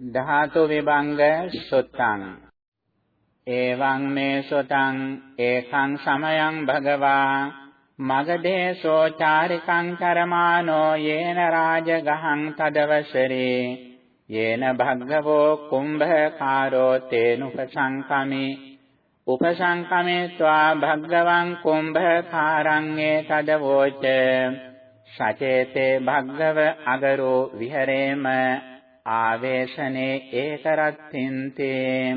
ධාතු විභංග සුත්තං. එවං මේ සුතං ඒකං සමයං භගවා. මගදේශෝ චාරිකං කරමානෝ යේන රාජගහං තදවසරේ. යේන භග්ගවෝ කුම්භකාරෝ තේනුපසංකමි. උපසංකමේत्वा භග්ගවං කුම්භකාරං ඒ තදවෝච. සචේතේ භග්ගව අගරෝ විහෙරේම ආවේශනේ ඒකරත්තින්තේ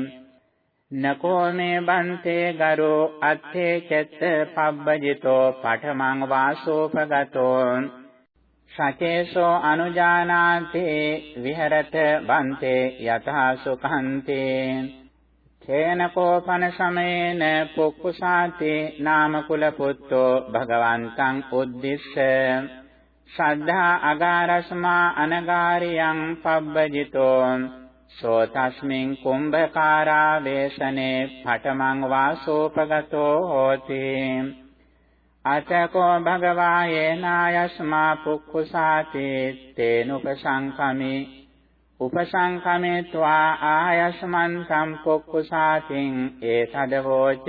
නකෝ මේ බන්තේ ගරෝ අත්තේ චත්ත පබ්බජිතෝ පඨමං වාසෝපගතෝ සචේසෝ අනුජානාති විහෙරත බන්තේ යතහා සුඛන්තේ චේනකෝපන සමේන පුක්කුසාති නාම කුල පුත්තෝ භගවන්තං උද්දිස්ස ශ්‍රද්ධා අගාරස්මා අනගාරියං පබ්බජිතෝ සෝ තස්මින් කුම්භකාරා වේශනේ පඨමං වාසෝපගතෝ හෝති අතකෝ භගවා යේනායස්මා පුක්ඛුසාති තේනුපසංකමි උපසංකමේ ත්වා ආයස්මන් සම්පොක්ඛුසාතින් ඒතදවෝච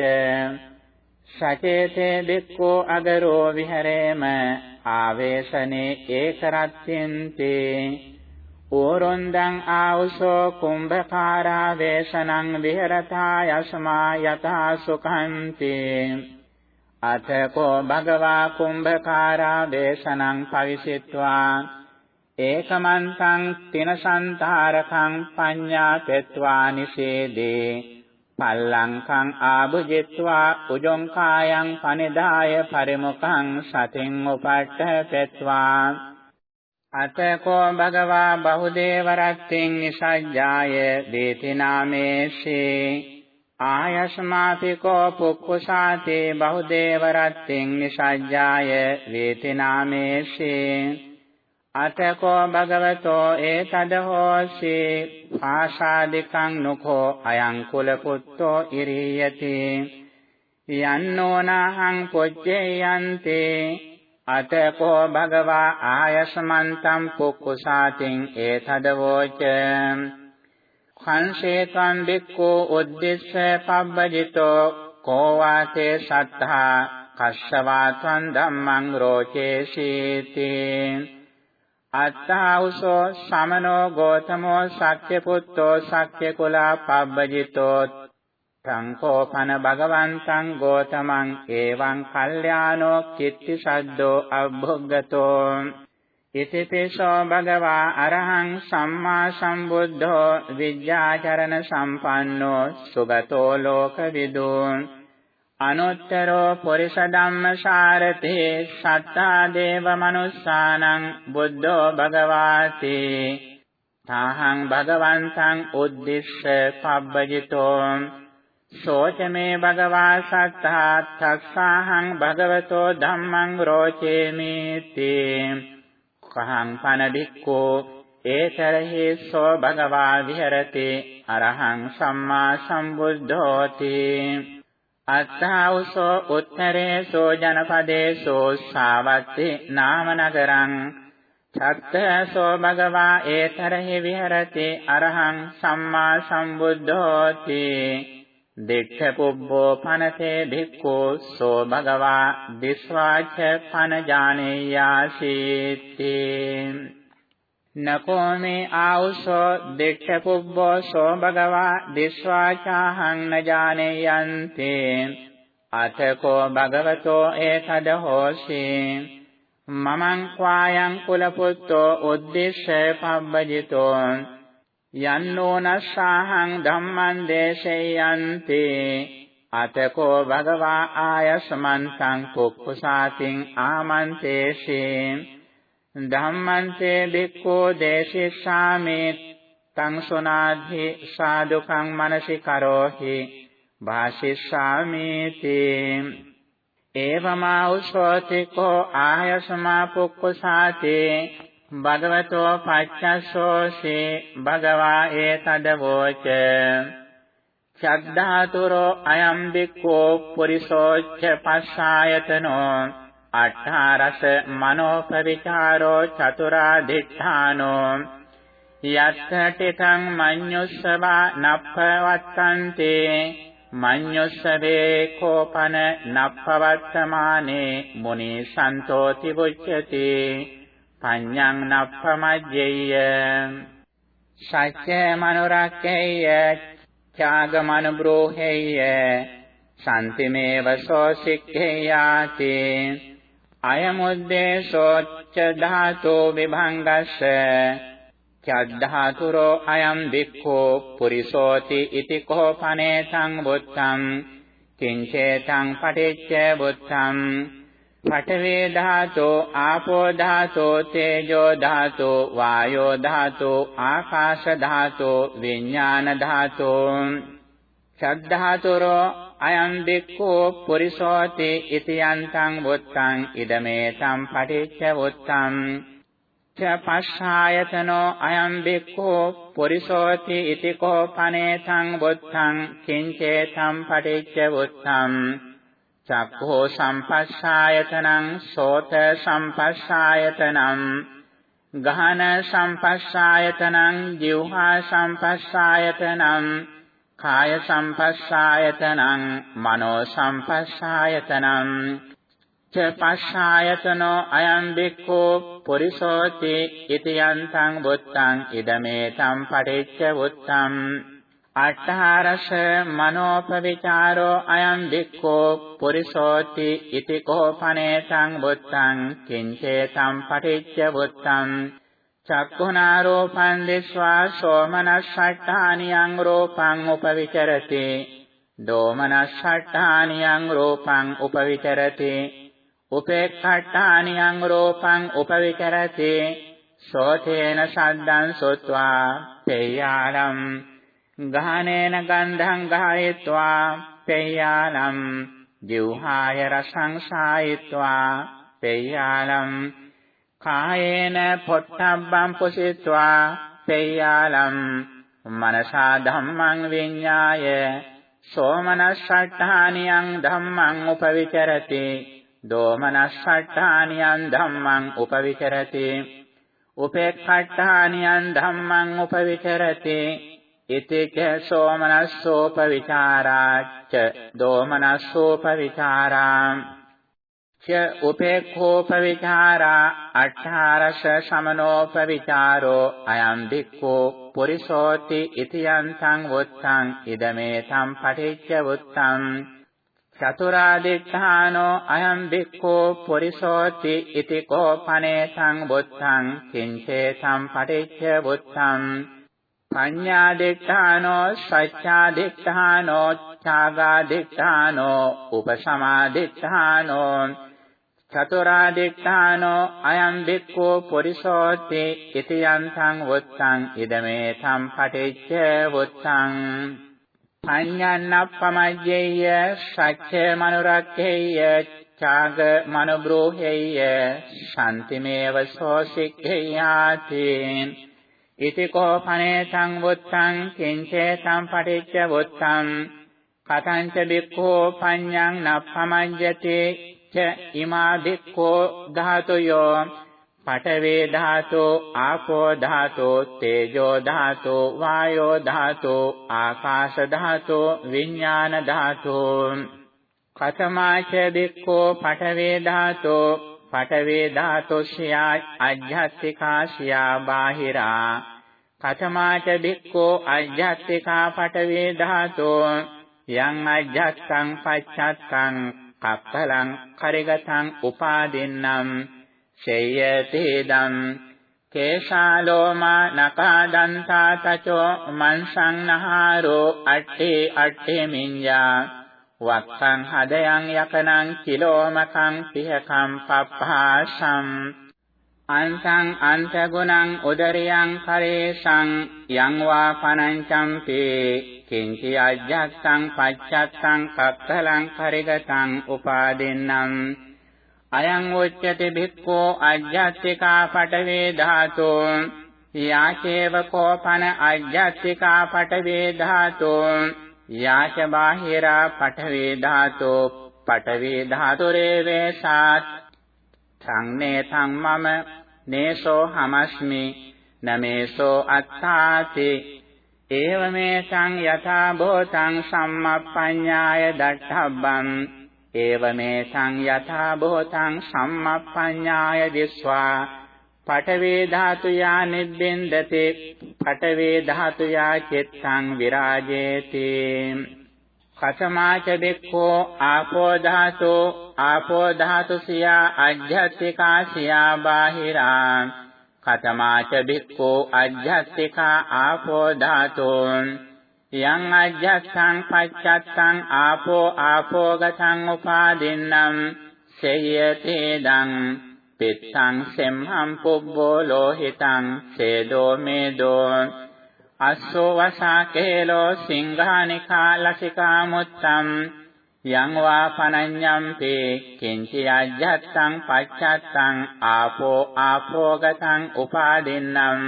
සචේතේ බික්ඛෝ අගරෝ විහෙරේම ආවේශනේ ඒකරත්ත්‍යන්ති. ඕරොන්දං ආවසෝ කුම්භකාරා වේශනං විහෙරතා යස්මා යතා සුඛන්ති. අතකෝ භගවා කුම්භකාරා වේශනං පවිසිට්වා ඒකමන්තං තිනසන්තරකං පඤ්ඤා පෙත්වා නිසේදේ. පල්ලංකං ආභුජිත්වා උජොං කායං පනිදාය පරිමුඛං සතින් උපට්ඨපෙත්වා. අතකෝ භගවා බහුදේව රත්ත්‍ින් නිසජ්ජාය දේති නාමේසී ආයස්මාපිකෝ පුක්ඛුසාතේ බහුදේව රත්ත්‍ින් නිසජ්ජාය වේති නාමේසී අතකෝ භගවතෝ ඒතද හෝසි ආශාදිකං නුඛෝ අයං කුල පුත්තෝ ඉරියති යන්නෝනහං පොච්චේයන්තේ අතකෝ භගවා ආයස්මන්තං පුක්කුසාතින් ඒතද වෝච khංශේතං බික්ඛෝ උද්දිස්ස පබ්බජිතෝ කෝවාතේ සත්තා කස්සවාත්වං ධම්මං රෝචේසීති අත්තාවුසෝ සමනෝ ගෝතමෝ ශක්්‍ය පුත්තෝ ශක්්‍ය කුලා පබ්බජිතෝ සංකෝපන භගවන්තං ගෝතමං එවං කල්යාණෝ කිත්ති සද්දෝ අබ්බොග්ගතෝ ඉතිපේසෝ භගවා අරහං සම්මා සම්බුද්ධෝ විද්‍යාචරණ සම්පන්නෝ සුගතෝ ලෝකවිදුං අනුත්තරෝ පුරිස ධම්මසාරතේ සත්තා දේව මනුස්සානං බුද්ධෝ භගවාති. තාහං භගවන්තං උද්දිස්ස පබ්බජිතෝ. සෝචමේ භගවා සත්තා තස්සාහං භගවතෝ ධම්මං රෝචේමි තේ කහං පන බික්කෝ ඒතරහි සෝ භගවා විහෙරති. අරහං සම්මා සම්බුද්ධෝති. අත්තාවසෝ උත්තරේසෝ ජනපදේසෝ සාවත්ති නාමනගරං සත්තසෝ භගවා ඒතරහි විහෙරති අරහං සම්මා සම්බුද්ධෝති දික්ඛ පුබ්බෝ පනතේ භික්ඛෝ සෝ භගවා දිස්වාච පන ජානේයාසීති නකෝ මේ ආවුසෝ දෙක්ඛ පුබ්බෝ සෝ භගවා දිස්වාචාහං නජානේයන්ති අතකෝ භගවතෝ ඒකද හෝසි මමං ක්වායං කුල පුත්තෝ උද්දිශ්‍ය පබ්බජිතෝ යන්නෝ නස්සාහං ධම්මං දේශේයන්ති අතකෝ භගවා ආයස්මන්තං කුක්කුසාතින් ආමන්තේෂේ ධම්මංචේ බික්ඛෝ දේශිස්සාමේ තං සුනාධි සාදුකං මනසි කරෝහි භාෂිස්සාමේති ඒවමාඋසෝතිකෝ ආයසමා පුක්ඛසාතේ භගවතෝ පච්චස්සෝසේ භගවා ඒතදවෝච චද්ධාතුරෝ අයම් බික්ඛෝ පුරිසෝච්ච පස්සායතනෝ අට්ඨාරස මනෝපවිචාරෝ චතුරාදිඨානෝ යත්තටිතං මඤ්ඤුස්සවා නප්පවත්තන්තේ මඤ්ඤුස්සවේ කෝපන නප්පවත්තමානේ මුනි සන්තෝති බුච්චති පඤ්ඤං නප්පමජ්ජේය සච්ච මනුරක්කේය ත්‍යාගමනුබ්‍රෝහෙය්‍ය සම්තිමේව සෝසික්ඛේයාති අයමුද්දේශෝච්ච ධාතෝ විභංගස්ස චද්ධාතුරෝ අයම් වික්ඛෝ පුරිසෝති ඉති කෝපනේ තං බුත්තං කිංචේතං පටිච්ච බුත්තං පඨවේ ධාතෝ ආපෝ ධාතෝ තේජෝ ධාතෝ වායෝ ධාතෝ ආකාශ ධාතෝ විඥාන ධාතෝ චද්ධාතුරෝ අයං දික්ඛෝ පුරිසෝති ඉති යන්තං වුත්තං ඉදමේ තම් පටිච්ච වුත්තං ච පස්සායතනෝ අයං බික්ඛෝ පුරිසෝති ඉති කෝ පනේතං බුද්ධං කිංචේ තම් පටිච්ච බුද්ධං චක්ඛෝ සම්පස්සායතනං සෝත සම්පස්සායතනං ගහන සම්පස්සායතනං જીවහා සම්පස්සායතනං කාය සම්පස්සායතනං මනෝ සම්පස්සායතනං. ච පස්සායතනෝ අයං බික්ඛෝ පුරිසෝති ඉති යන්තං බුත්තං ඉදමේ තම් පටිච්ච බුත්තං අට්ඨාරස මනෝපවිචාරෝ අයං බික්ඛෝ පුරිසෝති ඉති කෝපනේ තං බුත්තං කිංචේ තම් පටිච්ච බුත්තං චක්ඛුනාරෝපං දිස්වා සෝමනස්සට්ඨානියං රූපං උපවිචරති දෝමනස්සට්ඨානියං රූපං උපවිචරති උපේක්ඛට්ඨානියං රූපං උපවිචරති සෝතේන සද්දං සොත්වා පේයාලම් ගහනේන ගන්ධං ගහයත්වා පේයාලම් ජීවහාය රසං සායත්වා පේයාලම් කායේන පොට්ටබ්බං පුසිත්වා පේයාලම් මනසා ධම්මං විඤ්ඤාය සෝමනස්සට්ඨානියං ධම්මං උපවිචරති දෝමනස්සට්ඨානියං ධම්මං උපවිචරති උපේක්ඛට්ඨානියං ධම්මං උපවිචරති ඉතිච සෝමනස්සෝපවිචාරාච්ච දෝමනස්සෝපවිචාරා ච උපේක්ඛෝපවිචාරා අට්ඨාරස සමනෝපවිචාරෝ අයං දික්ඛෝ පුරිසෝති ඉතියන්තං වුත්තං ඉදමේ සම්පටිච්ච වුත්තං චතුරාදිඨානෝ අයං බික්ඛෝ පුරිසෝති ඉති කෝපනේ සං බුද්ධං කිංචේ සම්පටිච්ච බුද්ධං පඤ්ඤාදිඨානෝ සච්ඡාදිඨානෝ ඡාගාදිඨානෝ උපසමාදිඨානෝ චතුරාදිඨානෝ අයං බික්ඛෝ පුරිසෝති ඉති යන්තං වුත්තං ඉදමේ සම්පටිච්ච වුත්තං පඤ්ඤන්නප්පමජ්ජේය සච්ච මනුරක්ඛේය චාග මනුබ්‍රෝහෙය ශාන්තිමේව සෝසික්ඛේයාති ඉති කෝපනේ සංවුත්තං කිංචේ සම්පටිච්ච වුත්තං කතංච බික්ඛෝ පඤ්ඤං නප්පමජ්ජති ච ඉමා බික්ඛෝ ධාතුයෝ පඨවේ ධාතෝ ආපෝ ධාතෝ තේජෝ ධාතෝ වායෝ ධාතෝ ආකාශ ධාතෝ විඥාන ධාතෝ කතමාච දික්ඛෝ පඨවේ ධාතෝ පඨවේ ධාතෝස්යා අජ්ජත්තිකාසියා බාහිරා කතමාච දික්ඛෝ අජ්ජත්තිකා පඨවේ ධාතෝ යං අජ්ජත්තං පච්චත්තං කප්පලං කරිගතං උපාදින්නම් චේයතේදම් කේශාලෝමා නකාදන්තා තචෝ මන්සං නහාරෝ අට්ඨේ අට්ඨේ මිඤ්ඤා වක්ඛං හදයන් යකනං කිලෝමකං පිහකම් පප්පාසම් අන්තං අන්තගුණං උදරියං කරේසං යං වා පනංචම්පේ කිංචි අජ්ජත්තං පච්චත්තං කක්කලං කරිගතං උපාදින්නම්. අයං උච්චති භික්ඛෝ අජ්ජත්තිකා පඨවේ ධාතෝ. යාචේව කෝපන අජ්ජත්තිකා පඨවේ ධාතෝ. යාච බාහිරා පඨවේ ධාතෝ. පඨවේ ධාතුරේ වේසාත් සංනේ සංමම නේසෝ හමස්මි. නමේසෝ අත්තාති ඒවමේ සං යථා භූතං සම්මප්පඤ්ඤාය දට්ඨබ්බං ඒවමේ සං යථා භූතං සම්මප්පඤ්ඤාය දිස්වා පඨවේ ධාතුයා නිබ්බින්දති පඨවේ ධාතුයා චිත්තං විරාජේති කතමාච බික්ඛෝ ආපෝ ධාතු ආපෝ ධාතු සියා අධ්‍යාත්මිකා සියා බාහිරා කතමාච බික්ඛෝ අජ්ජත්තිකා ආපෝ ධාතුන්. යං අජ්ජත්තං පච්චත්තං ආපෝ ආපෝ ගතං උපාදින්නම්. සේයතේ දං පිත්තං සෙම්හම් පුබ්බෝ ලෝහිතං සේදෝ මේදෝ. අස්සෝ වසාකේලෝ සිංහානිකා ලසිකා මුත්තම් යං වා පනඤ්ඤම්පි කිංචි අජ්ජත්තං පච්චත්තං ආපෝ ආපෝගතං උපාදින්නම්.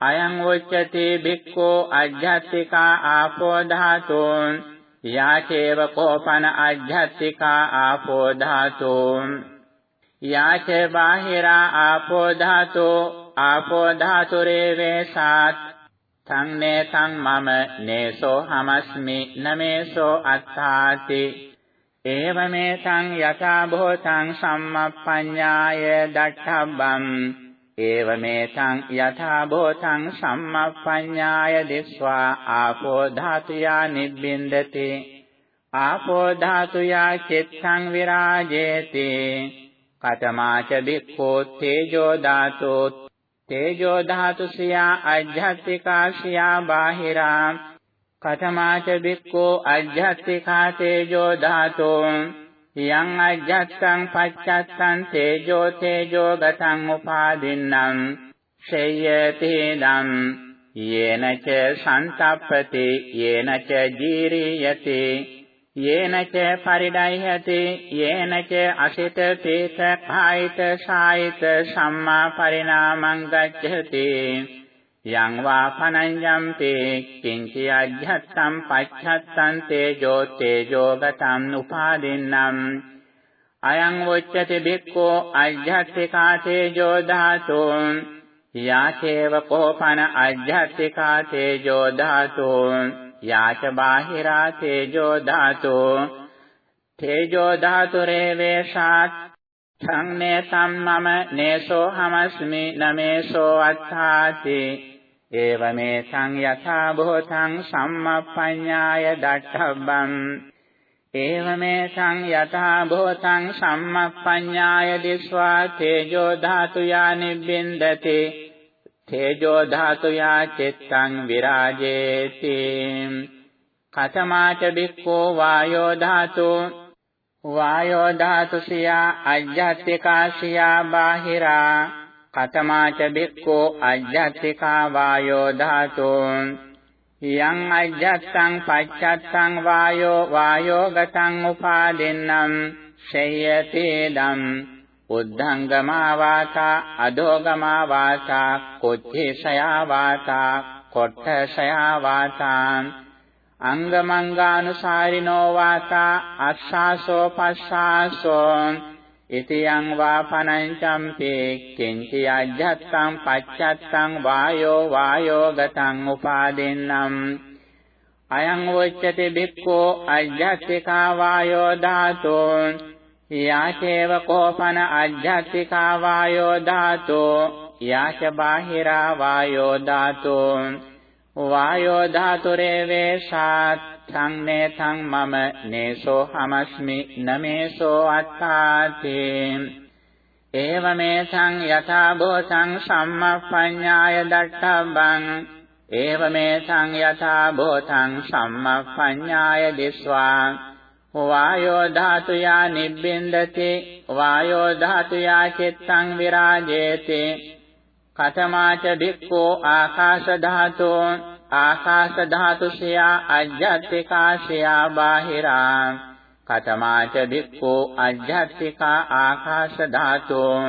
අයං උච්චති බික්ඛෝ අජ්ජත්තිකා ආපෝ ධාතුන්. යාචේව කෝපන අජ්ජත්තිකා ආපෝ ධාතුන්. යාචේ බාහිරා ආපෝ ධාතු ආපෝ ධාතුරේ වේසාත් තං නේතං මම නේසෝ හමස්මි නමේසෝ අත්තාති ඒවමේ තං යථා භූතං සම්මප්පඤ්ඤාය දට්ඨබ්බං. ඒවමේ තං යථා භූතං සම්මප්පඤ්ඤාය දිස්වා ආපෝ ධාතුයා නිබ්බින්දති. ආපෝ ධාතුයා චිත්තං විරාජේති. කතමාච බික්ඛෝ තේජෝ ධාතෝ තේජෝ ධාතු සියා අජ්ජත්තිකා සියා බාහිරා. කතමාච බික්කෝ අජ්ජත්තිකා තේජෝ ධාතෝ. යං අජ්ජත්තං පච්චත්තං තේජෝ තේජෝ ගතං උපාදින්නම්. ශේයති දම්. යේනච සන්තප්පති යේනච ජීරියති. යේනච පරිඩයිහති යේනච අසිත පීත කායිත සායිත සම්මා පරිණාමං ගච්ඡති යං වා පනඤ්ඤම්පි කිංචි අජ්ජත්තම් පච්ඡත්තං තේජෝ තේජෝ ගතං උපාදින්නම් අයං වොච්චති බික්ඛෝ අජ්ජත්තිකා තේජෝ ධාතෝ යාචේව කෝපන අජ්ජත්තිකා තේජෝ ධාතෝ යාච බාහිරා තේජෝ ධාතෝ. තේජෝ ධාතුරේ වේෂාත්. සංනේ සම්මම නේසෝ හමස්මි නමේසෝ අත්ථාති. ඒවමේ සං යථා භූතං සම්මප්පඤ්ඤාය දට්ඨබ්බං. ඒවමේ සං යථා භූතං සම්මප්පඤ්ඤාය දිස්වා තේජෝ ධාතුයා නිබ්බින්දති. තේජෝ ධාතුයා චිත්තං විරාජේති। කතමාච බික්ඛෝ වායෝ ධාතු। වායෝ ධාතු සියා අජ්ජත්තිකා සියා බාහිරා। කතමාච බික්ඛෝ අජ්ජත්තිකා වායෝ ධාතු। යං අජ්ජත්තං පච්චත්තං වායෝ වායෝ ගතං උපාදින්නම්। ශය්‍යති දම්। උද්ධංගමා වාසා අදෝගමා වාසා කුච්චේශයා වාසා කොට්ඨශයා වාසා අංගමංගානුසාරිනෝ වාසා අස්සාසෝ පස්සාසෝ ඉතියං වා පනංචම්පි කිංචි අජ්ජත්තං පච්චත්තං වායෝ වායෝ ගතං උපාදින්නම්. අයං වොච්චති බික්ඛෝ අජ්ජත්තිකා වායෝ ධාතුන් යාචේව කෝපන අජ්ජත්තිකා වායෝ ධාතෝ යාච බාහිරා වායෝ ධාතෝ. වායෝ ධාතුරේ වේසාත් සංනේ තං මම නේසෝ හමස්මි නමේසෝ අත්තාති ඒවමේ සං යථා භූතං සම්මප්පඤ්ඤාය දට්ඨබ්බං. ඒවමේ සං යථා භූතං සම්මප්පඤ්ඤාය දිස්වා. වායෝ ධාතුයා නිබ්බින්දති වායෝ ධාතුයා චිත්තං විරාජේති. කතමාච භික්ඛෝ ආකාශ ධාතෝ ආකාශ ධාතුසියා අජ්ජත්තිකාශයා බාහිරා. කතමාච භික්ඛෝ අජ්ජත්තිකා ආකාශ ධාතෝ.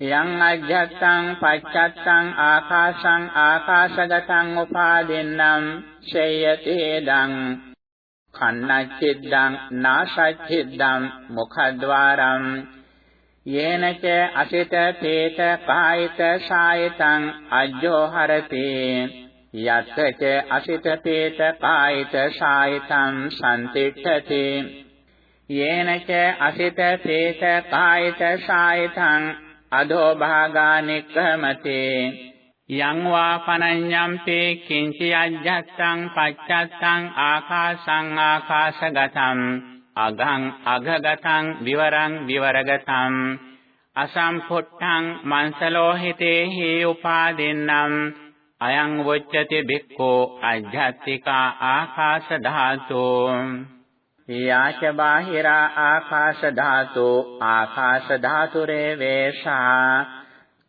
යං අජ්ජත්තං පච්චත්තං ආකාශං ආකාශගතං උපාදින්නම් ශේයති දං කන්නච්චිද්දං නාසච්චිද්දං මුඛද්වාරං යේනච අසිත පේත කායිත සායතං අජ්ජෝ හරති යත්තච අසිත පේත කායිත සායතං සම්තිට්ඨති යේනච අසිත පේත කායිත සායතං අදෝ භාගානික්කමති යං වා පනඤ්ඤම්පේ කිංචි අජ්ජත්තං පච්චත්තං ආකාසං ආකාශගතං අගං අගගතං විවරං විවරගතං අසම්පුට්ඨං මන්සලෝහිතේ හි උපාදින්නම් අයං වොච්චති බික්ඛෝ අජ්ජත්තිකා ආකාශ ධාතෝ යාච බාහිරා ආකාශ ධාතෝ ආකාශ ධාතුරේ වේෂා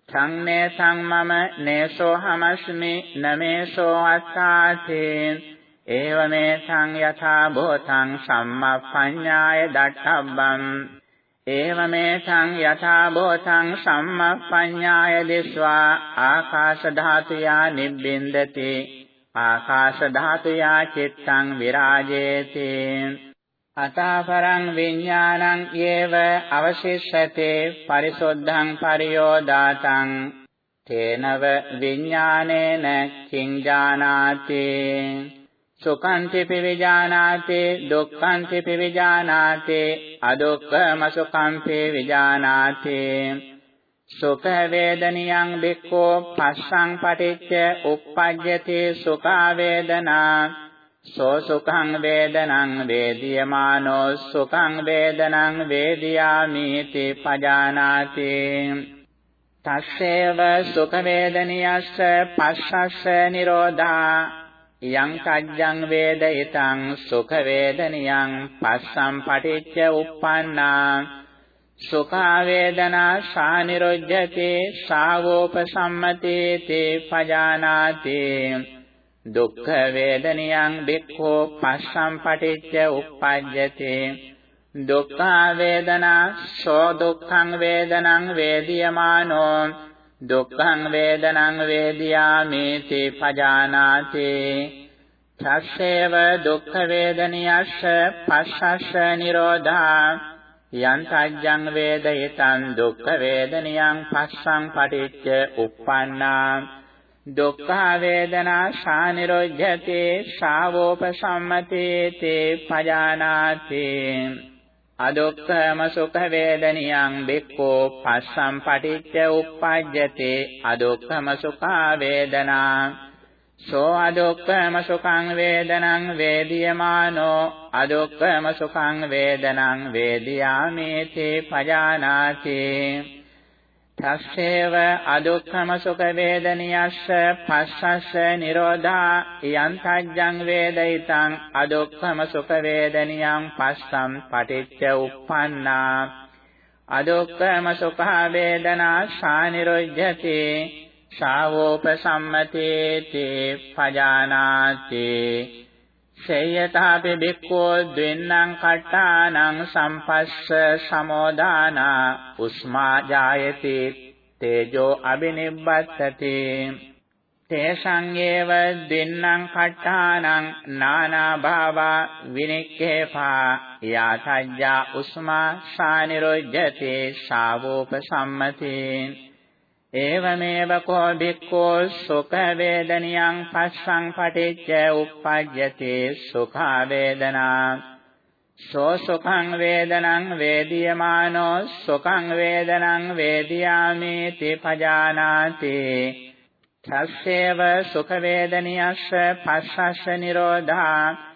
සංනේ සංමම නේසෝ හමස්මි නමේසෝ අත්තාති ඒවමේ සං යථා භූතං සම්මප්පඤ්ඤාය දට්ඨබ්බං. ඒවමේ සං යථා භූතං සම්මප්පඤ්ඤාය දිස්වා. ආකාශ ධාතුයා නිබ්බින්දති. ආකාශ ධාතුයා චිත්තං විරාජේති. අතාපරං විඥානං යේව අවශිෂ්‍යතේ පරිසොද්ධං පරියෝදාතං තේනව විඥානේන කිං ජානාති සුඛං තිපි විජානාති දුක්ඛං තිපි විජානාති අදුක්ඛම සුඛං පි විජානාති සුඛ වේදනියං බික්ඛෝ පස්සං පටිච්ච උප්පජ්ජති සුඛා වේදනා සෝ සුඛං වේදනං වේදියමානෝ සුඛං වේදනං වේදියාමිති පජානාති. තස්සේව සුඛ වේදනියස්ස පස්සස්ස නිරෝධා. යං කජ්ජං වේදිතං සුඛ වේදනියං පස්සම් පටිච්ච උප්පන්නා සුඛා වේදනා සානිරොජ්ජති සාවෝපසම්මති තේ පජානාති. දුක්ඛ වේදනියං බික්ඛෝ පස්සම් පටිච්ච උප්පජ්ජති. දුක්ඛ වේදනා සෝ දුක්ඛං වේදනං වේදියමානෝ. දුක්ඛං වේදනං වේදියාමේති පජානාති. තස්සේව දුක්ඛ වේදනියස්ස පස්සස්ස නිරෝධා. යන්තජ්ජං වේදයතං දුක්ඛ වේදනියං පස්සං පටිච්ච උප්පන්නා. දුක්ඛ වේදනා ශානිරොජ්ජති ශාවෝපසම්මති තේ පජානාති. අදුක්ඛම සුඛ වේදනියං බික්ඛෝ පස්සම් පටිච්ච උප්පජ්ජති අදුක්ඛම සුඛා වේදනා සෝ අදුක්ඛම සුඛං වේදනං වේදියමානෝ අදුක්ඛම සුඛං වේදනං වේදියාමි තේ පජානාති. තස්සේව අදුක්ඛම සුඛ වේදනියස්ස පස්සස්ස නිරෝධා යං තජ්ජං වේදිතං අදුක්ඛම සුඛ වේදනියං පස්සම් පටිච්ච උප්පන්නා අදුක්ඛම සුඛ වේදනා සානිරොජ්ජති ශාවෝපසම්මතේති පජානාති සේයතාපි බික්ඛෝ ද්වෙන්නං කට්ටානං සම්පස්ස සමෝදානා උස්මා ජායති තේජෝ අබිනිබ්බත්තති තේසං ඒව ද්වෙන්නං කට්ටානං නානා භාවා විනික්ඛේපා යාතජ්ජා උස්මා සානිරොජ්ජති ශාවෝපසම්මතේ ඒවමේව කෝ භික්ඛෝ සුඛ වේදනියං පස්සං පටිච්ච උප්පජ්ජති සුඛා වේදනා සෝ සුඛං වේදනං වේදියමානෝ සුඛං වේදනං වේදියාමි තිපජානාති තස්සේව සුඛ වේදනියස්ස පස්සස්ස නිරෝධා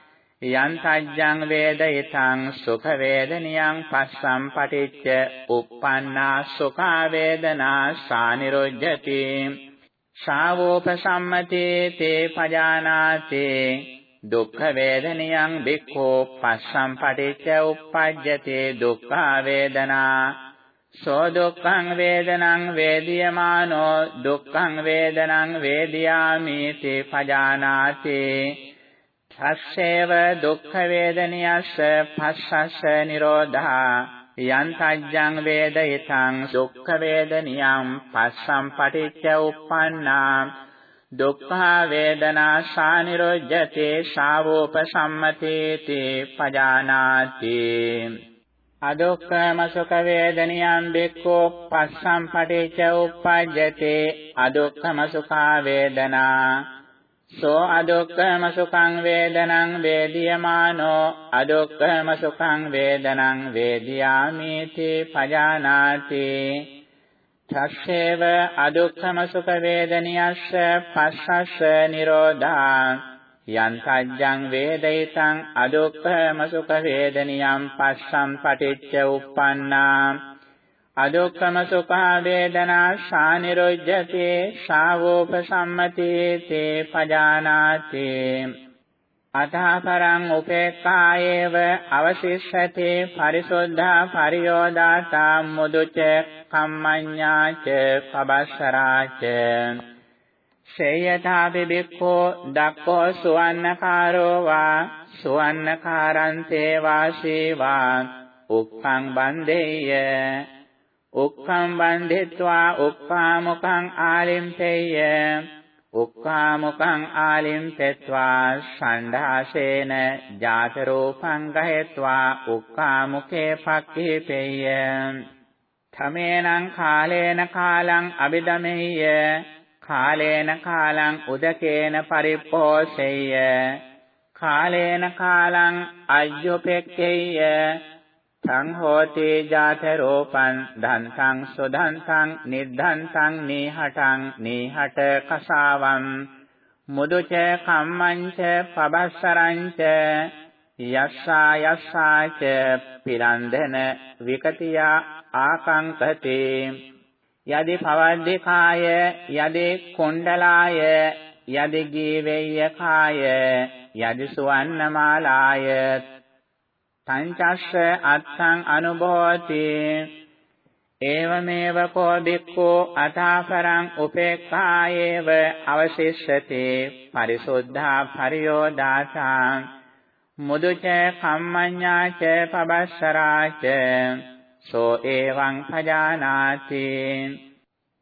යං තජ්ජං වේදිතං සුඛ වේදනියං පස්සම් පටිච්ච uppannā සුඛා වේදනා සානිරොජ්ජති ශාවෝපසම්මතේ තේ පජානාති දුක්ඛ වේදනියං බික්ඛෝ පස්සම් පටිච්ච uppajjati දුක්ඛ වේදනා සෝ දුක්ඛං වේදනං වේදියමානෝ දුක්ඛං වේදනං වේදියාමි තේ පජානාති සස්සේව දුක්ඛ වේදනියස්ස පස්සස්ස නිරෝධා යං තජ්ජං වේදිතං දුක්ඛ වේදනියං පස්සම් පටිච්ච උප්පන්නා දුක්ඛ වේදනා සානිරොජ්ජති ශාවෝපසම්මතේති පජානාති අදුක්ඛම සුඛ වේදනියං බික්ඛෝ පස්සම් පටිච්ච උප්පජ්ජති අදුක්ඛම සුඛා වේදනා සෝ අදුක්ඛම සුඛං වේදනං වේදියමානෝ අදුක්ඛම සුඛං වේදනං වේදියාමිති පජානාති තස්සේව අදුක්ඛම සුඛ වේදනියස්ස පස්සස්ස නිරෝධා යන්තජ්ජං වේදිතං අදුක්ඛම සුඛ වේදනියම් පස්සම් පටිච්ච උප්පන්නා අදුක්ඛම සුඛ වේදනා ශානිරොජ්ජති ශාවෝපසම්මති තේ පජානාති අතහපරං උපේක්ඛායේව අවශිෂ්‍යති පරිසොද්ධා පරියෝදාතා මුදුච කම්මඤ්ඤාච පබස්සරාච සේයථාපි බික්ඛෝ දක්ඛෝ සුවන්නකාරෝ වා සුවන්නකාරන්තේ වාසීවා උක්ඛං බන්දේය උක්ඛං බන්ධිත්වා උක්ඛාමුඛං ආලිම්පෙය්‍ය. උක්ඛාමුඛං ආලිම්පෙත්වා ෂණ්ඩාසේන ජාතරෝපං ගහෙත්වා උක්ඛාමුඛේ පක්ඛේපෙය්‍ය. තමේනං කාලේන කාලං අබිදමෙය්‍ය කාලේන කාලං උදකේන පරිපෝෂෙය්‍ය. කාලේන කාලං අජ්ජොපෙක්කෙය්‍ය තං හෝති ජාත රෝපං ධන්තං සුධන්තං නිද්ධන්තං නීහටං නීහට කසාවම් මුදුච කම්මංච පබස්සරංච යස්සා යස්සාච පිරන්දන විකතියා ආකංකතේ යදි පවද්දිකාය යදි කුණ්ඩලාය යදි ගීවෙය්‍යකාය යදි සුවන්නමාලාය තංචස්ස අත්තං අනුභෝති ඒවමේව කෝ බික්ඛෝ අතාපරං උපේක්ඛායේව අවශිෂ්‍යති පරිසුද්ධා පරියෝදාසා. මුදුච කම්මඤ්ඤාච පබස්සරාච සෝ එවං පජානාති.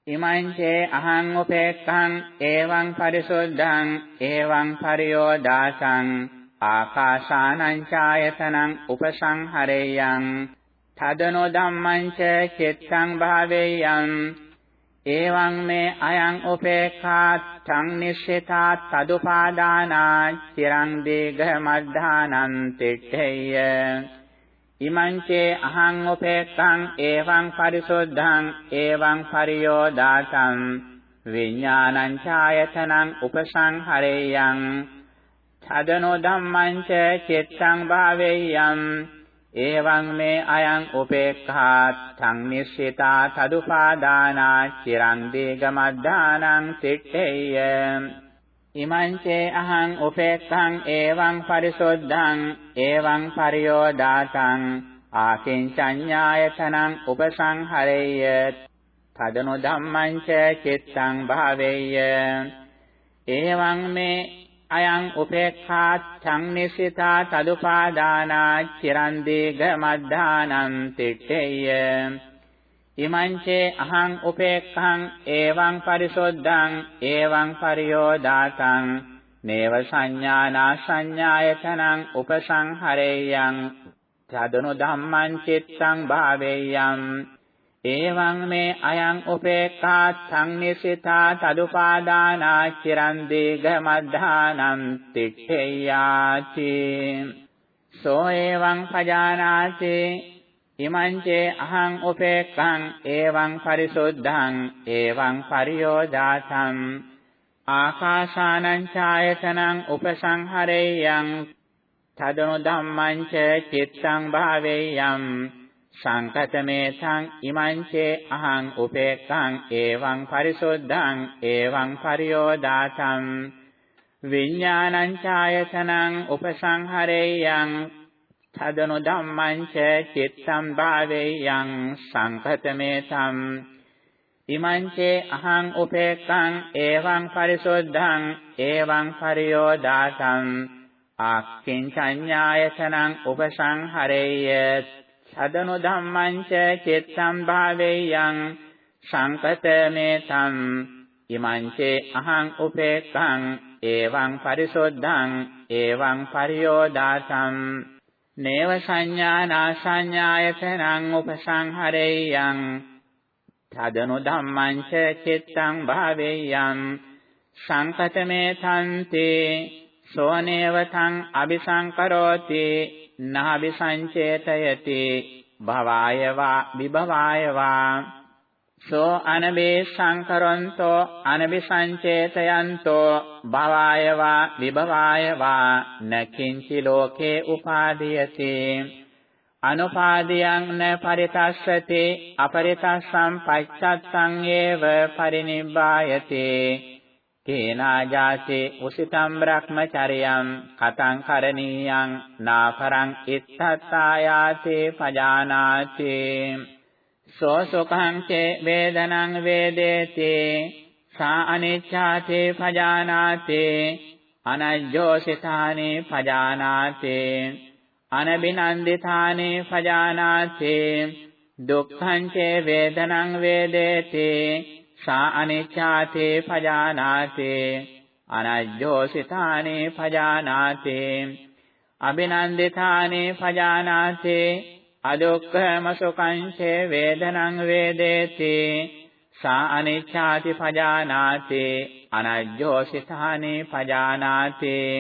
ඉමං චේ අහං උපේක්ඛං එවං පරිසුද්ධං එවං පරියෝදාසං. ආකාශානං ඡායතනං උපසංහරේයං තදනෝ ධම්මං ච චිත්තං භාවේයං එවං මේ අයං උපේක්ඛා තං නිශ්චිතා තදුපාදානා චිරං දීඝ මද්ධානං තිට්ඨේය. ඉමංචේ අහං උපේක්ඛං එවං පරිසුද්ධං එවං පරියෝදාතං විඥානං ඡායතනං උපසංහරේයං තදනෝ ධම්මං ච චිත්තං භාවේයං। එවං මේ අයං උපේක්ඛා තං නිශ්චිතා තදුපාදානා චිරං දීගමද්ධානං තිට්ඨේය। ඉමං චේ අහං උපේක්ඛං එවං පරිසොද්ධං එවං පරියෝදාතං ආකින්චඤ්ඤායතනං උපසංහරේය තදනු ධම්මං ච චිත්තං භාවේය। එවං මේ අයං උපේක්ඛා සංනිසිතා තදුපාදානා චිරන්දීග මද්ධානං තිට්ඨේය. ඉමංචේ අහං උපේක්ඛං එවං පරිසොද්ධං එවං පරියෝදාතං නේව සංඥානා සංඥායතනං උපසංහරේයං චදනු ධම්මං චිත්තං භාවේයං එවං මේ අයං උපේක්ඛා සංනිසිතා තදුපාදානා චිරන් දීඝ මද්ධානං තිට්ඨේයාති සෝ එවං පජානාති ඉමංචේ අහං උපේක්ඛං එවං පරිසුද්ධං එවං පරියෝදාසං ආකාශානං ඡායතනං උපසංහරේයං තදනු ධම්මං ච චිත්තං භාවේයං. සංකතමේතං ඉමංචේ අහං උපේක්ඛං එවං පරිසුද්ධං එවං පරියෝදාසං විඥානං ඡායතනං උපසංහරේයං තදනු ධම්මං ච චිත්තං භාවේයං සංකතමේතම් ඉමං චේ අහං උපේක්ඛං එවං පරිසොද්ධං එවං පරියෝදාතං ආක්ඛින් සංඥායතනං උපසංහරේය තදනු ධම්මං ච චිත්තං භාවේයං සංකතමේතම් ඉමං චේ අහං උපේක්ඛං එවං පරිසොද්ධං එවං පරියෝදාතං නේව සංඥානා සංඥායතනං උපසංහරෙය්‍යං තදනු ධම්මං ච චිත්තං භාවෙය්‍යං සංකතමේ තන්තේ සෝනේවතං අபிසංකරෝති නාபிසංචේතයති භවාය වා විභවාය වා. සෝ අනබේ සංකරොන්තෝ අනබිසංචේතයන්තෝ භවාය වා විභවාය වා නකින්චි ලෝකේ උපාදීයති. අනුපාදියං න පරිතස්සති අපරිතස්සම් පච්චත්තං ඒව පරිනිබ්බායති. කේනාජාසේ උසිතම් බ්‍රහ්මචරියං කතං කරණීයං නාපරං ඉත්තත්තායාතේ පජානාති. සෝ සුඛං චේ වේදනං වේදේති. සා අනිච්ඡාතේ පජානාති. අනජ්ජෝසිතානේ පජානාති. අනබිනන්දිතානේ පජානාති. දුක්ඛං චේ වේදනං වේදේති. සා අනිච්ඡාතේ පජානාතේ අනජ්ජෝසිතානේ පජානාතේ අබිනන්දිතානේ පජානාතේ අදුක්ඛම සුඛං චේ වේදනං වේදේති සා අනිච්ඡාති පජානාතේ අනජ්ජෝසිතානේ පජානාතේ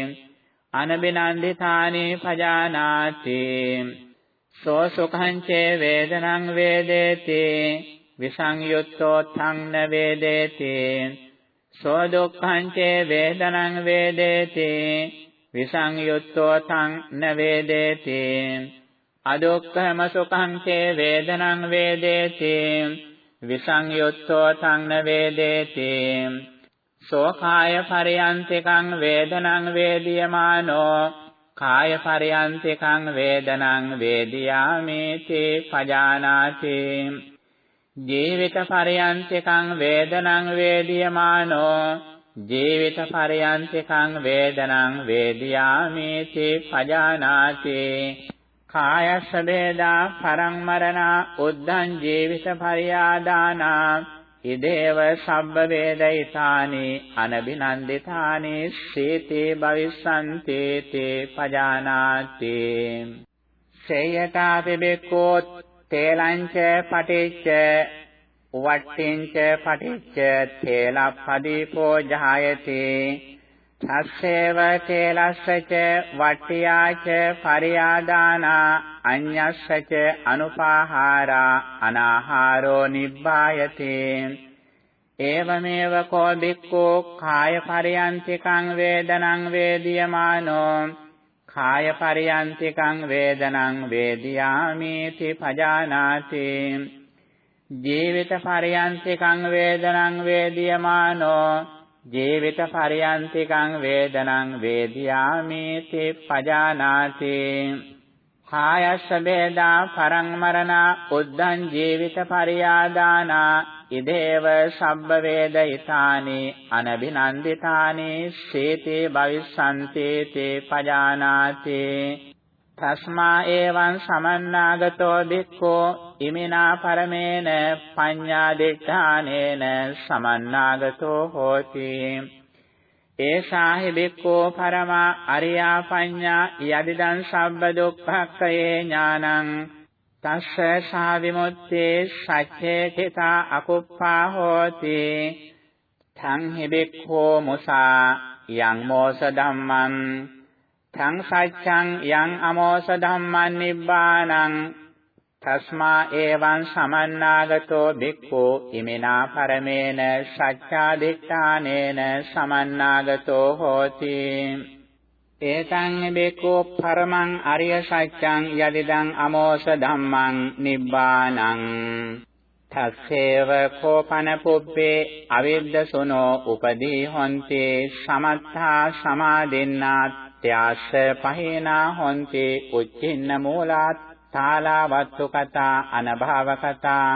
අනබිනන්දිතානේ පජානාතේ සෝ සුඛං චේ වේදනං වේදේති විසංයුත්තෝ ථං න වේදේති සෝ දුක්ඛං චේ වේදනං වේදේති විසංයුත්තෝ ථං න වේදේති අදුක්ඛම සුඛං චේ වේදනං වේදේති විසංයුත්තෝ ථං න වේදේති සෝඛාය පරයන්තිකං වේදනං වේදියමානෝ කාය පරයන්තිකං වේදනං වේදියාමි තේ පජානාති. ජීවිත පරයන්තිකං වේදනං වේදියමානෝ ජීවිත පරයන්තිකං වේදනං වේදියාමේති පජානාති කායස්ස වේදා පරං මරණා උද්ධං ජීවිත පරියාදානා ඉදේව සබ්බ වේදිතානි අනබිනන්දිතානි සීතේ භවිස්සන්තේ තේ පජානාති සේයතාපි බෙක්කෝත් තේලංච පටිච්ච උවට්ටිංච පටිච්ච තේලප්පදීපෝ ජායති. තස්සේව තේලස්සච වට්ටියාච පරියාදානා අඤ්ඤස්සච අනුපාහාරා අනාහාරෝ නිබ්බායති. ඒවමේව කෝ බික්ඛෝ කාය පරියන්තිකං වේදනං වේදියමානෝ කාය පරියන්තිකං වේදනං වේදියාමේති පජානාති. ජීවිත පරියන්තිකං වේදනං වේදියමානෝ. ජීවිත පරියන්තිකං වේදනං වේදියාමේති පජානාති. කායස්ස වේදා පරං මරණා උද්ධං ජීවිත පරියාදානා. ඉදේව සබ්බ වේදිතානි අනබිනන්දිතානි සීතේ භවිස්සන්තේ තේ පජානාති තස්මා එවං සමන්නාගතෝ බික්ඛෝ ඉමිනා පරමේන පඤ්ඤා දිඨානේන සමන්නාගතෝ හෝති ඒසාහි බික්ඛෝ පරමා අරියා පඤ්ඤා යදිදං සබ්බ දුක්ඛක්ඛයේ ඥානං තස්ස සා විමුත්තේ සච්චේ තිතා අකුප්පා හෝති තං හිබෙක්ඛෝ මුසා යං මෝස ධම්මං තං සච්ඡං යං අමෝස ධම්මං නිබ්බානං තස්මා එවං සමන්නාගතෝ බික්ඛෝ ඉමිනා පරමේන සච්ඡාදිට්ඨානේන සමන්නාගතෝ හෝති ඒතං බේකෝ පරමං අරිය සත්‍යං යදිදං අමෝස ධම්මං නිබ්බානං තස්සේව කෝපන පුබ්බේ අවිද්දසුනෝ උපදී හොන්ති සමත්තා සමාදින්නාත්‍යාස පහේනා හොන්ති උච්චින්න මූලාත් තාලාවත්තු කතා අනභව කතා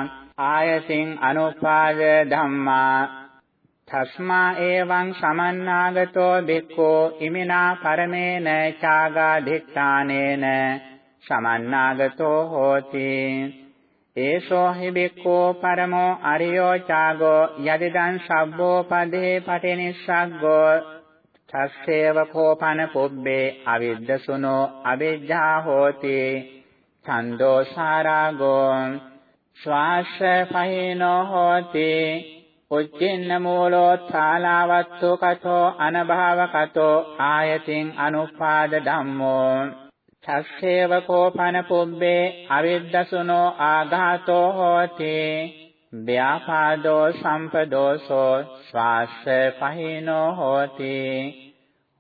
ආයසින් අනුපාද ධම්මා තස්මා එවං සමන්නාගතෝ බික්ඛෝ ඉමිනා පරමේන චාගාධිඨානේන සමන්නාගතෝ හෝති ඒසෝ හි බික්ඛෝ පරමෝ අරියෝ චාගෝ යදිදං සබ්බෝ පදේ පටිනිස්සග්ගෝ තස්සේව කෝපන පුබ්බේ අවිද්දසුනෝ අවිජ්ජා හෝති ඡන්தோසාරාගෝ ශ්වාස පහිනෝ හෝති උච්චින්න මූලෝ ථාලාවත්තු කතෝ අනභව කතෝ ආයතින් අනුපාද ධම්මෝ චස්සේව කෝපන පුබ්බේ අවිද්දසුනෝ ආඝාතෝ හෝති ව්‍යාපාදෝ සම්පදෝසෝ ශ්වාස පහිනෝ හෝති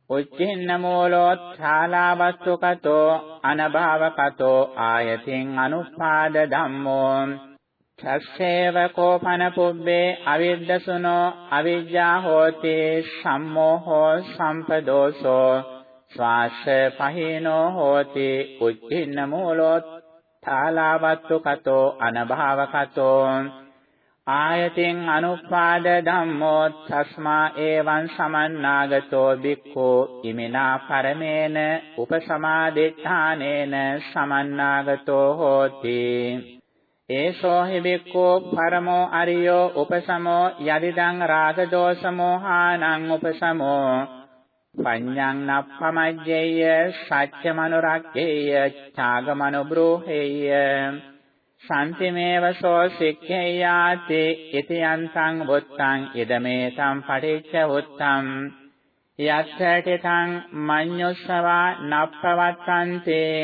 උච්චින්න මූලෝ ථාලාවත්තු කතෝ අනභව කතෝ ආයතින් අනුපාද ධම්මෝ චස්සේව කෝපන පුබ්බේ අවිද්දසුනෝ අවිජ්ජා හෝති සම්මෝහෝ සම්පදෝසෝ ශ්වාස පහිනෝ හෝති උච්චින්න මූලෝ ථාලාවත්තු කතෝ අනභව කතෝ ආයතින් අනුපාද ධම්මෝ තස්මා එවං සමන්නාගතෝ බික්ඛෝ ඉමිනා පරමේන උපසමාදිඨානේන සමන්නාගතෝ හෝති ඒසෝ හි බික්ඛෝ පරමෝ අරියෝ උපසමෝ යදිදං රාග දෝෂ මොහානං උපසමෝ පඤ්ඤං නප්පමජ්ජේය සත්‍යමනුරක්ඛේය ඡාගමනුබ්‍රෝහේය සම්තිමේව සෝ සික්ඛේයාති ඉති යන්තං වුත්තං ඉදමේ සම්පටිච්ච වුත්තං යත්තටිතං මඤ්ඤුස්සවා නප්පවත්තන්තේ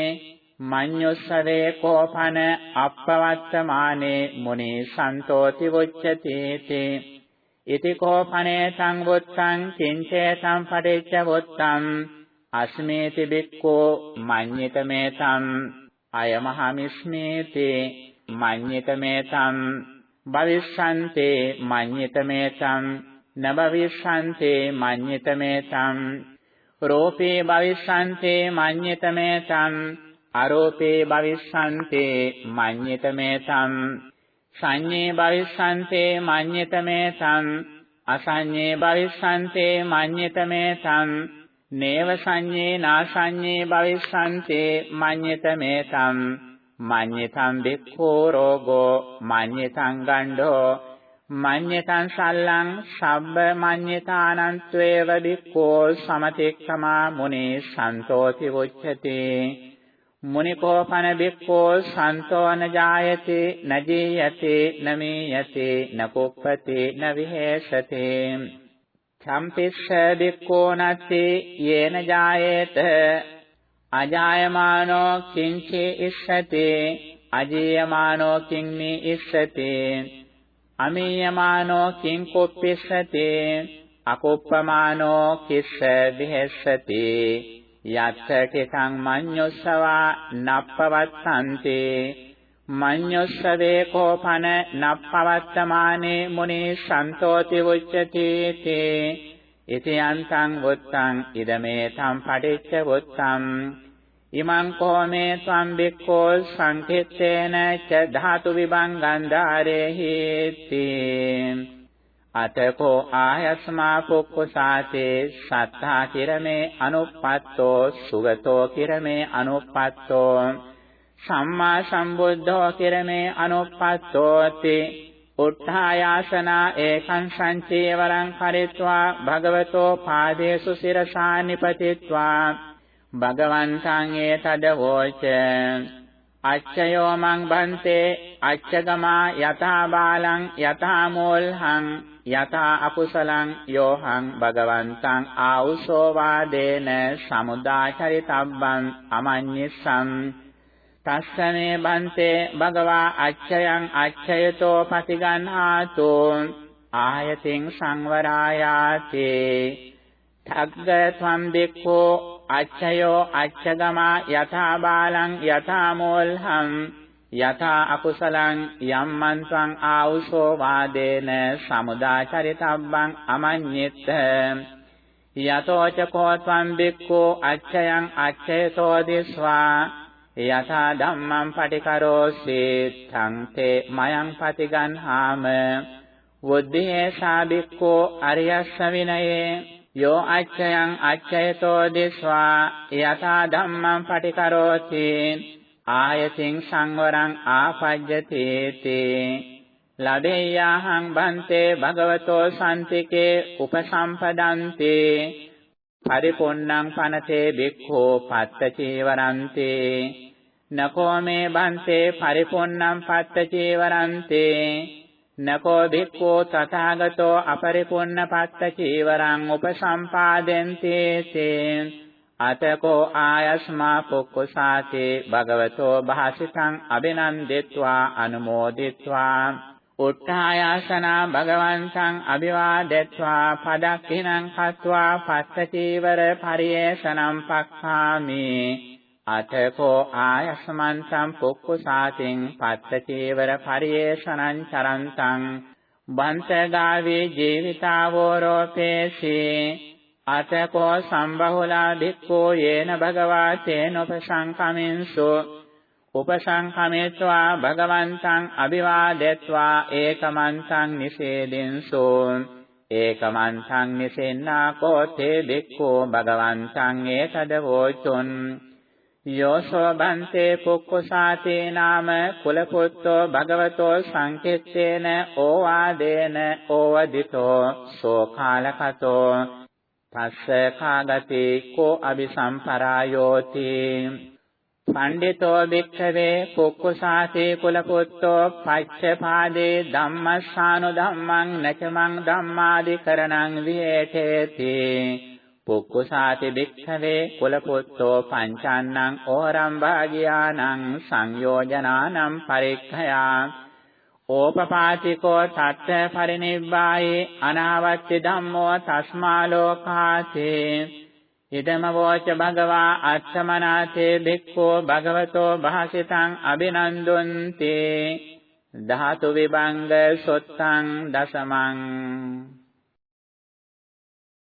මඤ්ඤුස්සවේ කෝපන අප්පවත්තමානේ මුනි සන්තෝති වුච්චති ඉති කෝපනේ සංවුත්තං කිංචේ සම්පටිච්ච වුත්තං අස්මේති බික්ඛෝ මඤ්ඤිතමේතං අයමහමිස්මේති මඤ්ඤිතමේතං භවිස්සන්තේ මඤ්ඤිතමේතං නබවිස්සන්තේ මඤ්ඤිතමේතං රෝපේ භවිස්සන්තේ මඤ්ඤිතමේතං අරෝපේ භවිස්සන්තේ මඤ්ඤිතමේතං। සංඤේ භවිස්සන්තේ මඤ්ඤිතමේතං। අසංඤේ භවිස්සන්තේ මඤ්ඤිතමේතං। නේව සංඤේ නාසංඤේ භවිස්සන්තේ මඤ්ඤිතමේතං। මඤ්ඤිතං බික්ඛෝ රෝගෝ මඤ්ඤිතං ගණ්ඩෝ। මඤ්ඤිතං සල්ලං සබ්බ මඤ්ඤිතානන්ත්වේව බික්ඛෝ සමතික්ඛමා මුනේ සන්තෝති වොච්චති මුනිකෝපන බික්ඛෝ සන්තෝ න ජායති න ජීයති න මීයති න කුප්පති න විහෙසති චම්පිස්ස බික්ඛෝ නත්ති යේන ජායේත අජායමානෝ කිංචි ඉස්සති අජීයමානෝ කිංමි ඉස්සති අමීයමානෝ කිං කුප්පිස්සති අකුප්පමානෝ කිස්ස විහෙස්සති යත්තටිකං මඤ්ඤොස්සවා නප්පවත්තන්ති. මඤ්ඤොස්සවේ කෝපන නප්පවත්තමානේ මුනි සන්තෝති උච්චති තේ. ඉති අන්තං වුත්තං ඉදමේ තම් පටිච්ච වුත්තං ඉමං කෝමේ ත්වම් බික්ඛෝ සංකිට්ඨේන ච ධාතු විභංගන්ධාරේහි තී. අතකෝ ආයස්මා පුක්ඛසාතේ සත්තා කිරමේ අනුප්පත්තෝ සුගතෝ කිරමේ අනුප්පත්තෝ සම්මා සම්බුද්ධෝ කිරමේ අනුප්පත්තෝති උත්ථායාසනා ඒකං සංචේවරං කරිත්වා භගවතෝ පාදේසු සිරසා නිපතිත්වා භගවන්තං ඒතද වෝච අච්චයෝ මං බන්තේ අච්චගමා යතා බාලං යතා මෝල්හං යතා අකුසලං යෝහං භගවන්තං ආවුසෝ වාදේන සමුදාචරිතබ්බං අමඤ්ඤස්සං. තස්සනේ බන්තේ භගවා අච්චයං අච්චයතෝ පතිගන්හාතු. ආයතින් සංවරායාති. තග්ග ත්වම් දෙක්ඛෝ අච්චයෝ අච්චගමා යථා බාලං යථා මෝල්හං යථා අකුසලං යම්මන් ත්වං ආවුසෝ වාදේන සමුදාචරිතබ්බං අමඤ්ඤෙත්ත යතෝ ච කෝ ත්වම් බික්ඛෝ අච්චයං අච්චයතෝ දිස්වා. යථා ධම්මං පටිකරෝසි තං තේ මයං පටිගන්හාම. වුද්ධියේ සාබික්කෝ අරියස්ස විනයේ යෝ අච්චයං අච්චයතෝ දිස්වා යථා ධම්මං පටිකරෝති ආයතින් සංවරං ආපජ්ජති තේ ලදෙය්‍යාහං බන්තේ භගවතෝ සම්තිකේ උපසම්පදන්තේ පරිපොන්නං පනතේ බික්ඛෝ පත්ත චීවරන්තේ නකෝ මේ බන්තේ පරිපොන්නං පත්ත චීවරන්තේ නකෝ බික්ඛෝ තථාගතෝ අපරිපොන්න පත්ත චීවරං උපසම්පාදෙන්තේ තේ අතකෝ ආයස්මා පුක්ඛසාතේ භගවතෝ භාසිතං අබිනන්දෙත්වා අනුමෝදිත්වා. උත්ථායාසනා භගවන්තං අභිවාදෙත්වා පදක්ඛිනං කତ୍වා පස්සචීවර පරියේෂණං පක්ඛාමි. අතකෝ ආයස්මන්තං පුක්ඛසාතින් පස්සචීවර පරියේෂණං චරන්තං බන්තගාවේ ජීවිතාවෝ රෝපේසී අතකෝ සම්බහුලා භික්ඛෝ යේන භගවා තේනොපසංකමින්සු උපසංඛමේत्वा භගවන්තං අභිවාදෙත්වා ඒකමන්තං නිසේදින්සු ඒකමන්තං නිසෙන්නා කෝතේ බික්ඛෝ භගවන්තං ඒතදවෝචුන් යෝසෝ බන්තේ පුක්ඛසාතේ නාම කුලපුත්තෝ භගවතෝ සංකෙත්තේන ඕවාදේන ඕවදිතෝ සෝකාලකතෝ පස්ස කාගතේ කෝ අபிසම්පරායෝති. පණ්ඩිතෝ භික්ඛවේ කුක්කුසාසේ කුලපුත්තෝ පච්චපාදේ ධම්මස්සානු ධම්මං නචමං ධම්මාදිකරණං විහෙතේති. කුක්කුසාති භික්ඛවේ කුලපුත්තෝ පංචන්නං ඕරම් භාගියානං සංයෝජනානම් පරික්ඛයා. ඕපපාතිකෝ තත්ත පරිනිබ්බායේ අනාවත්ති ධම්මෝ තස්මා ලෝකාතේ. ඉදම වෝච භගවා අත්තමනාතේ භික්ඛෝ භගවතෝ භාසිතං අබිනන්දුන්ති ධාතු විභංග සොත්තං දසමං